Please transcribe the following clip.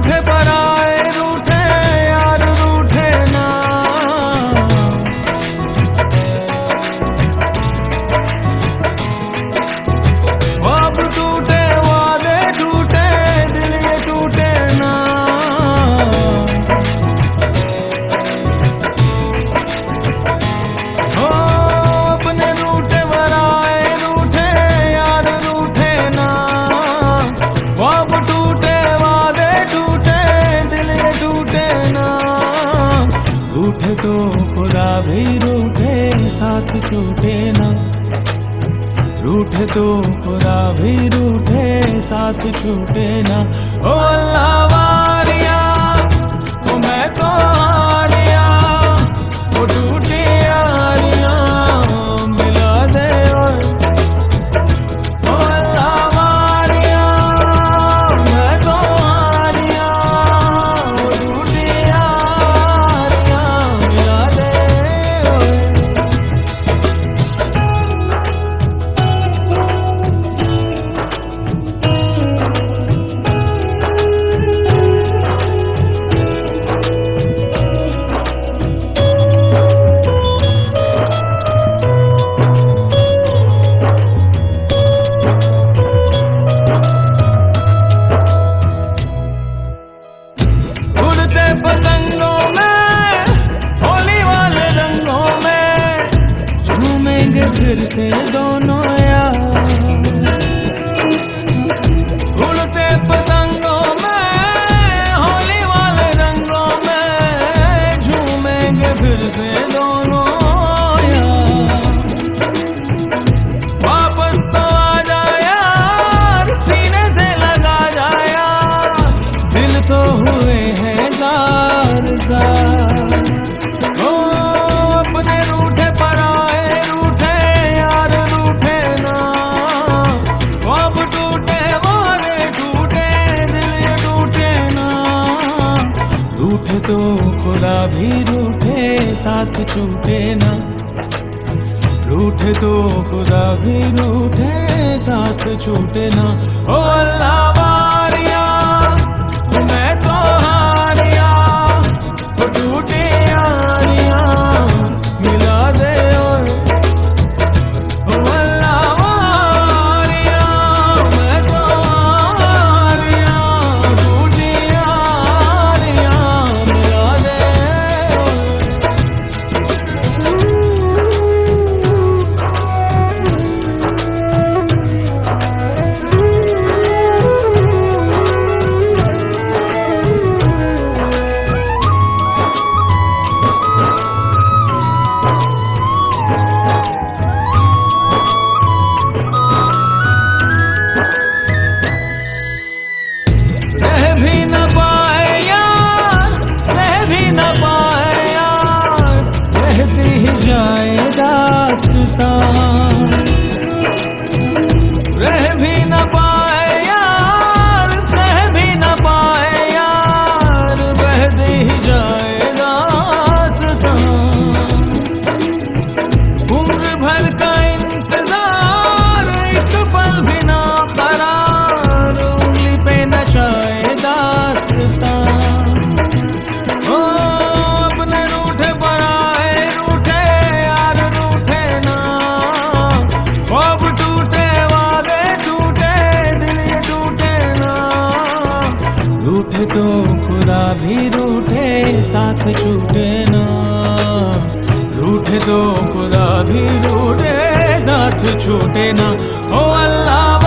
উঠে भी रूठे, साथ छूटे ना। रूठे तो खुदा भी रूठे, साथ छूटे ना। ओ अल्लाह, वारिया फिर से दोनों रूठे तो खुदा भी रूठे, साथ छूटे ना। रूठे तो खुदा भी रूठे, साथ छूटे ना। ओ अल्लाह मारिया, मैं तो हारिया टूटे भी छूटे ना। रूठे तो खुदा भी रूठे साथ छूटे ना। ओ अल्लाह